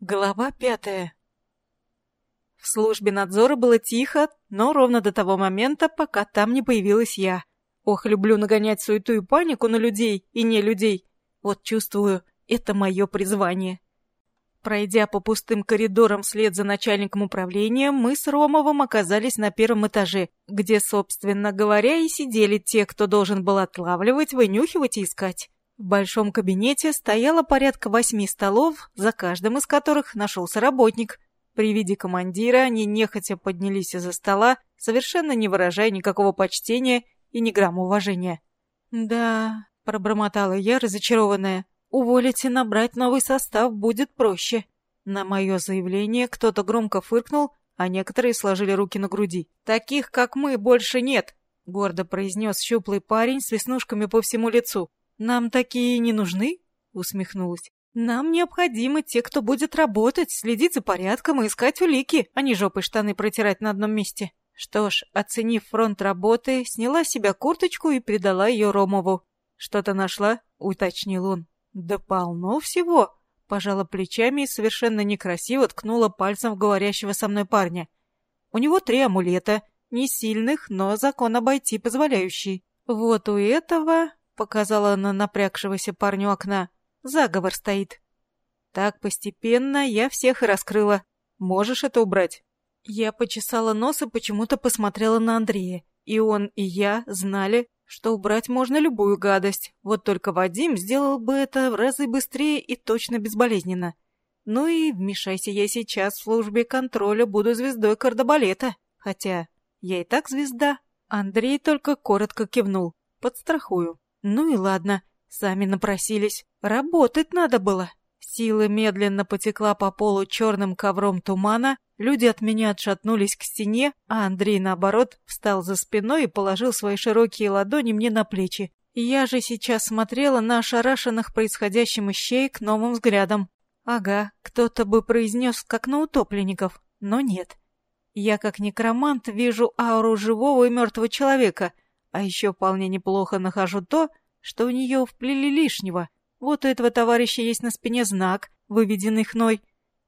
Глава пятая. В службе надзора было тихо, но ровно до того момента, пока там не появилась я. Ох, люблю нагонять суету и панику на людей и не людей. Вот чувствую, это мое призвание. Пройдя по пустым коридорам вслед за начальником управления, мы с Ромовым оказались на первом этаже, где, собственно говоря, и сидели те, кто должен был отлавливать, вынюхивать и искать. В большом кабинете стояло порядка восьми столов, за каждым из которых нашелся работник. При виде командира они нехотя поднялись из-за стола, совершенно не выражая никакого почтения и ни грамма уважения. «Да», — пробормотала я, разочарованная, — «уволить и набрать новый состав будет проще». На мое заявление кто-то громко фыркнул, а некоторые сложили руки на груди. «Таких, как мы, больше нет», — гордо произнес щуплый парень с веснушками по всему лицу. «Нам такие не нужны?» — усмехнулась. «Нам необходимы те, кто будет работать, следить за порядком и искать улики, а не жопой штаны протирать на одном месте». Что ж, оценив фронт работы, сняла с себя курточку и передала ее Ромову. «Что-то нашла?» — уточнил он. «Да полно всего!» — пожала плечами и совершенно некрасиво ткнула пальцем в говорящего со мной парня. «У него три амулета, не сильных, но закон обойти позволяющий. Вот у этого Показала на напрягшегося парню окна. Заговор стоит. Так постепенно я всех и раскрыла. Можешь это убрать? Я почесала нос и почему-то посмотрела на Андрея. И он, и я знали, что убрать можно любую гадость. Вот только Вадим сделал бы это в разы быстрее и точно безболезненно. Ну и вмешайся я сейчас в службе контроля, буду звездой кардебалета. Хотя я и так звезда. Андрей только коротко кивнул. Подстрахую. Ну и ладно, сами напросились. Работать надо было. Сила медленно потекла по полу черным ковром тумана, люди от меня отшатнулись к стене, а Андрей, наоборот, встал за спиной и положил свои широкие ладони мне на плечи. Я же сейчас смотрела на ошарашенных происходящим ищеек новым взглядом. Ага, кто-то бы произнес, как на утопленников, но нет. Я, как некромант, вижу ауру живого и мертвого человека — а еще вполне неплохо нахожу то, что у нее вплели лишнего. Вот у этого товарища есть на спине знак, выведенный хной.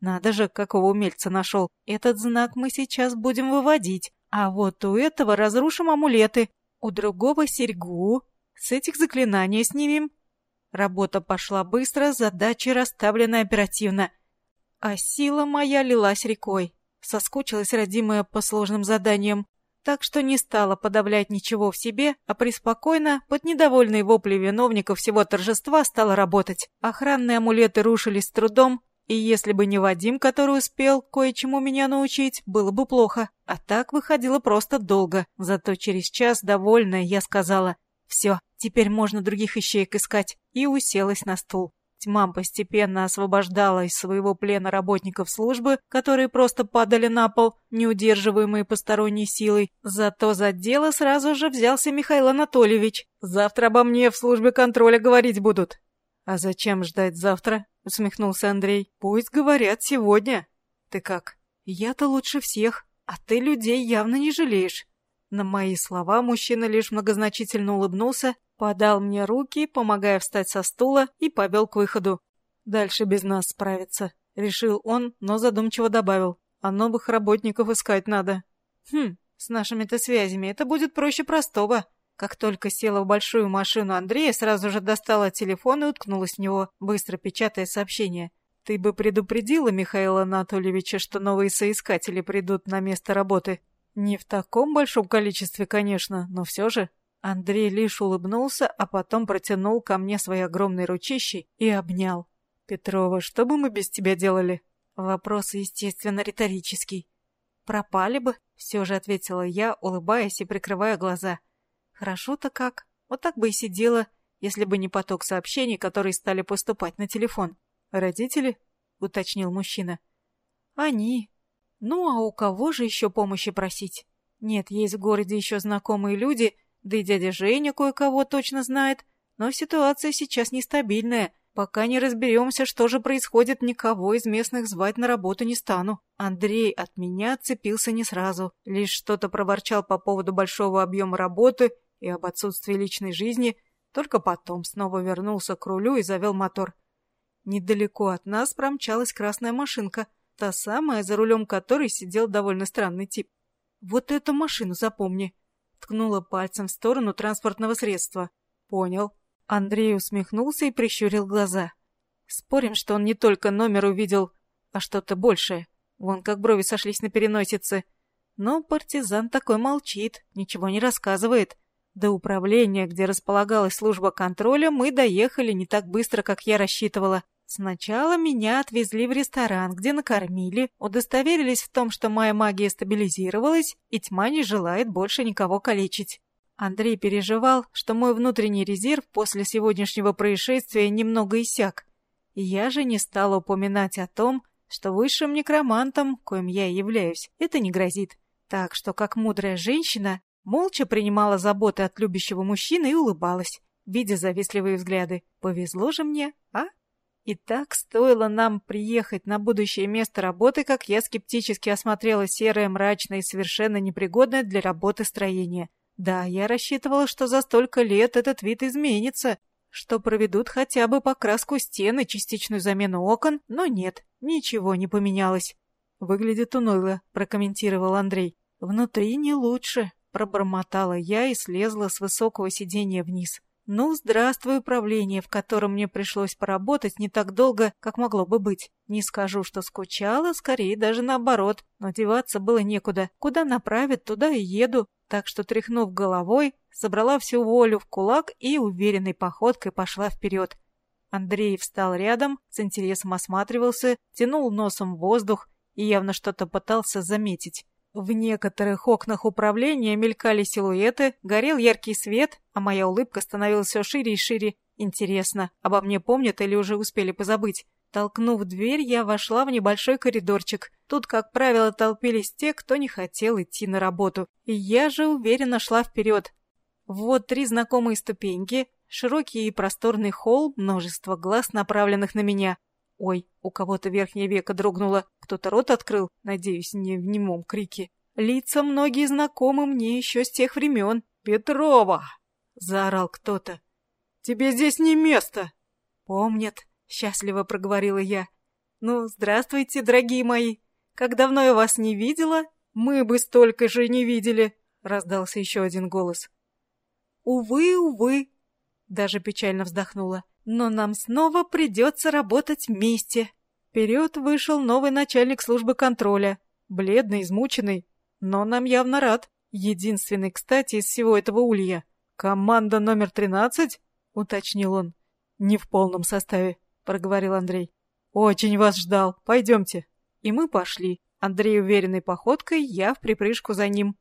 Надо же, какого умельца нашел. Этот знак мы сейчас будем выводить. А вот у этого разрушим амулеты. У другого серьгу. С этих заклинаний снимем. Работа пошла быстро, задачи расставлены оперативно. А сила моя лилась рекой. Соскучилась родимая по сложным заданиям так что не стала подавлять ничего в себе, а преспокойно, под недовольные вопли виновников всего торжества, стала работать. Охранные амулеты рушились с трудом, и если бы не Вадим, который успел кое-чему меня научить, было бы плохо. А так выходило просто долго. Зато через час, довольная, я сказала «Все, теперь можно других ищеек искать», и уселась на стул. Тьма постепенно освобождала из своего плена работников службы, которые просто падали на пол, неудерживаемые посторонней силой. Зато за дело сразу же взялся Михаил Анатольевич. «Завтра обо мне в службе контроля говорить будут». «А зачем ждать завтра?» — усмехнулся Андрей. «Пусть говорят сегодня». «Ты как?» «Я-то лучше всех, а ты людей явно не жалеешь». На мои слова мужчина лишь многозначительно улыбнулся Подал мне руки, помогая встать со стула, и повел к выходу. «Дальше без нас справиться», — решил он, но задумчиво добавил. «А новых работников искать надо». «Хм, с нашими-то связями это будет проще простого». Как только села в большую машину Андрея, сразу же достала телефон и уткнулась в него, быстро печатая сообщение. «Ты бы предупредила Михаила Анатольевича, что новые соискатели придут на место работы?» «Не в таком большом количестве, конечно, но все же...» Андрей лишь улыбнулся, а потом протянул ко мне свои огромные ручищи и обнял. «Петрова, что бы мы без тебя делали?» Вопрос, естественно, риторический. «Пропали бы», — все же ответила я, улыбаясь и прикрывая глаза. «Хорошо-то как. Вот так бы и сидела, если бы не поток сообщений, которые стали поступать на телефон». «Родители?» — уточнил мужчина. «Они. Ну, а у кого же еще помощи просить? Нет, есть в городе еще знакомые люди, да и дядя Женя кое-кого точно знает. Но ситуация сейчас нестабильная. Пока не разберемся, что же происходит, никого из местных звать на работу не стану. Андрей от меня отцепился не сразу. Лишь что-то проворчал по поводу большого объема работы и об отсутствии личной жизни. Только потом снова вернулся к рулю и завел мотор. Недалеко от нас промчалась красная машинка, та самая, за рулем которой сидел довольно странный тип. «Вот эту машину запомни!» Ткнула пальцем в сторону транспортного средства. «Понял». Андрей усмехнулся и прищурил глаза. «Спорим, что он не только номер увидел, а что-то большее. Вон как брови сошлись на переносице. Но партизан такой молчит, ничего не рассказывает. До управления, где располагалась служба контроля, мы доехали не так быстро, как я рассчитывала. Сначала меня отвезли в ресторан, где накормили, удостоверились в том, что моя магия стабилизировалась, и тьма не желает больше никого калечить. Андрей переживал, что мой внутренний резерв после сегодняшнего происшествия немного иссяк. Я же не стала упоминать о том, что высшим некромантом, коим я являюсь, это не грозит. Так что, как мудрая женщина, молча принимала заботы от любящего мужчины и улыбалась, видя завистливые взгляды. Повезло же мне, а? И так стоило нам приехать на будущее место работы, как я скептически осмотрела серое, мрачное и совершенно непригодное для работы строение. Да, я рассчитывала, что за столько лет этот вид изменится, что проведут хотя бы покраску стен и частичную замену окон, но нет, ничего не поменялось. «Выглядит уныло», — прокомментировал Андрей. «Внутри не лучше», — пробормотала я и слезла с высокого сиденья вниз. Ну, здравствуй, управление, в котором мне пришлось поработать не так долго, как могло бы быть. Не скажу, что скучала, скорее даже наоборот, но деваться было некуда. Куда направят, туда и еду. Так что, тряхнув головой, собрала всю волю в кулак и уверенной походкой пошла вперед. Андрей встал рядом, с интересом осматривался, тянул носом воздух и явно что-то пытался заметить. В некоторых окнах управления мелькали силуэты, горел яркий свет, а моя улыбка становилась все шире и шире. Интересно, обо мне помнят или уже успели позабыть? Толкнув дверь, я вошла в небольшой коридорчик. Тут, как правило, толпились те, кто не хотел идти на работу. И я же уверенно шла вперед. Вот три знакомые ступеньки, широкий и просторный холл, множество глаз, направленных на меня. Ой, у кого-то верхнее веко дрогнуло, кто-то рот открыл, надеюсь, не в немом крике. Лица многие знакомы мне еще с тех времен. «Петрова!» — заорал кто-то. «Тебе здесь не место!» «Помнят», — счастливо проговорила я. «Ну, здравствуйте, дорогие мои! Как давно я вас не видела? Мы бы столько же не видели!» — раздался еще один голос. «Увы, увы!» — даже печально вздохнула. Но нам снова придется работать вместе. Вперед вышел новый начальник службы контроля. Бледный, измученный, но нам явно рад. Единственный, кстати, из всего этого улья. «Команда номер тринадцать?» — уточнил он. «Не в полном составе», — проговорил Андрей. «Очень вас ждал. Пойдемте». И мы пошли. Андрей уверенной походкой, я в припрыжку за ним.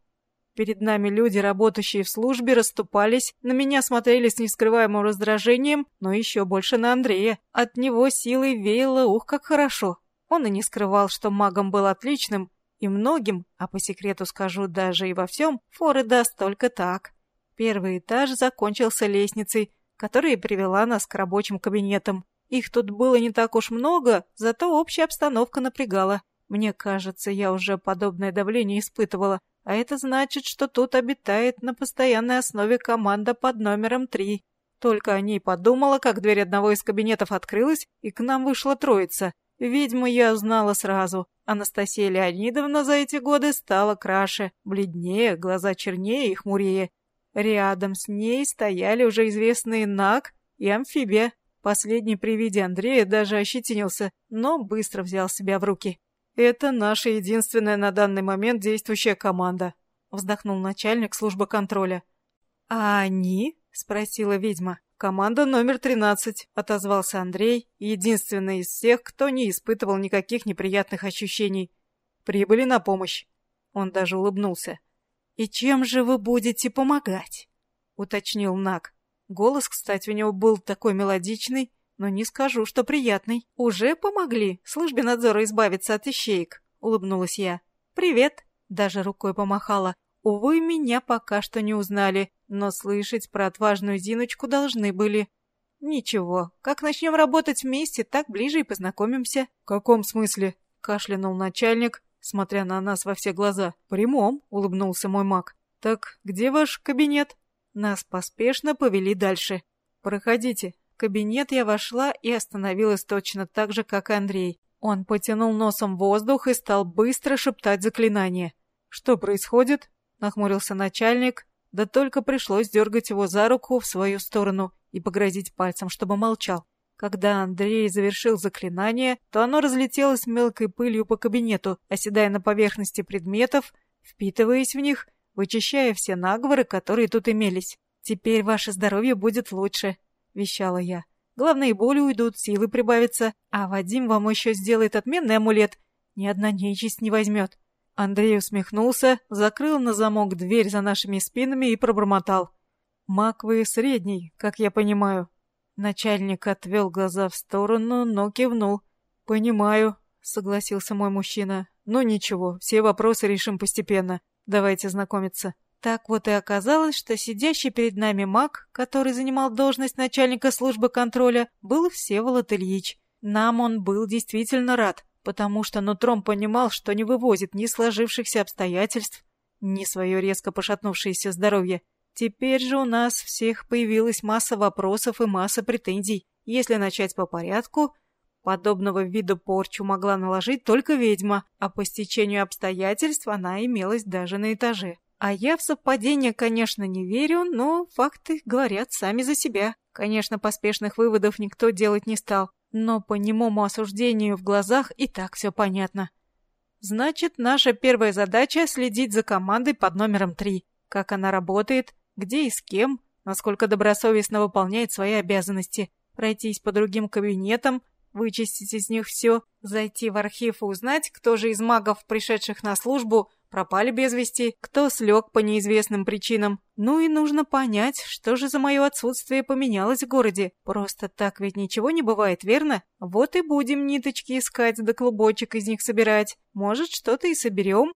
Перед нами люди, работающие в службе, расступались, на меня смотрели с нескрываемым раздражением, но еще больше на Андрея. От него силой веяло, ух, как хорошо. Он и не скрывал, что магом был отличным, и многим, а по секрету скажу даже и во всем, форы даст только так. Первый этаж закончился лестницей, которая привела нас к рабочим кабинетам. Их тут было не так уж много, зато общая обстановка напрягала. Мне кажется, я уже подобное давление испытывала. А это значит, что тут обитает на постоянной основе команда под номером три. Только о ней подумала, как дверь одного из кабинетов открылась, и к нам вышла троица. Ведьму я узнала сразу. Анастасия Леонидовна за эти годы стала краше, бледнее, глаза чернее и хмурее. Рядом с ней стояли уже известные Наг и Амфибия. Последний при виде Андрея даже ощетинился, но быстро взял себя в руки. «Это наша единственная на данный момент действующая команда», — вздохнул начальник службы контроля. «А они?» — спросила ведьма. «Команда номер тринадцать», — отозвался Андрей, единственный из всех, кто не испытывал никаких неприятных ощущений. «Прибыли на помощь». Он даже улыбнулся. «И чем же вы будете помогать?» — уточнил Нак. Голос, кстати, у него был такой мелодичный, но не скажу, что приятный. Уже помогли службе надзора избавиться от ищеек, улыбнулась я. Привет, даже рукой помахала. Увы, меня пока что не узнали, но слышать про отважную Зиночку должны были. Ничего, как начнем работать вместе, так ближе и познакомимся. В каком смысле? Кашлянул начальник, смотря на нас во все глаза. «Прямом», — улыбнулся мой маг. «Так где ваш кабинет?» Нас поспешно повели дальше. «Проходите», кабинет я вошла и остановилась точно так же, как Андрей. Он потянул носом воздух и стал быстро шептать заклинание. «Что происходит?» — нахмурился начальник, да только пришлось дергать его за руку в свою сторону и погрозить пальцем, чтобы молчал. Когда Андрей завершил заклинание, то оно разлетелось мелкой пылью по кабинету, оседая на поверхности предметов, впитываясь в них, вычищая все наговоры, которые тут имелись. «Теперь ваше здоровье будет лучше», — вещала я. «Главные боли уйдут, силы прибавятся, а Вадим вам еще сделает отменный амулет. Ни одна нечисть не возьмет». Андрей усмехнулся, закрыл на замок дверь за нашими спинами и пробормотал. «Маг вы средний, как я понимаю». Начальник отвел глаза в сторону, но кивнул. «Понимаю», — согласился мой мужчина. «Ну ничего, все вопросы решим постепенно. Давайте знакомиться». Так вот и оказалось, что сидящий перед нами маг, который занимал должность начальника службы контроля, был Всеволод Ильич. Нам он был действительно рад, потому что нутром понимал, что не вывозит ни сложившихся обстоятельств, ни свое резко пошатнувшееся здоровье. Теперь же у нас всех появилась масса вопросов и масса претензий. Если начать по порядку, подобного вида порчу могла наложить только ведьма, а по стечению обстоятельств она имелась даже на этаже. А я в совпадение, конечно, не верю, но факты говорят сами за себя. Конечно, поспешных выводов никто делать не стал, но по немому осуждению в глазах и так все понятно. Значит, наша первая задача — следить за командой под номером 3. Как она работает, где и с кем, насколько добросовестно выполняет свои обязанности, пройтись по другим кабинетам, вычистить из них все, зайти в архив и узнать, кто же из магов, пришедших на службу, пропали без вести, кто слег по неизвестным причинам. Ну и нужно понять, что же за мое отсутствие поменялось в городе. Просто так ведь ничего не бывает, верно? Вот и будем ниточки искать, да клубочек из них собирать. Может, что-то и соберем.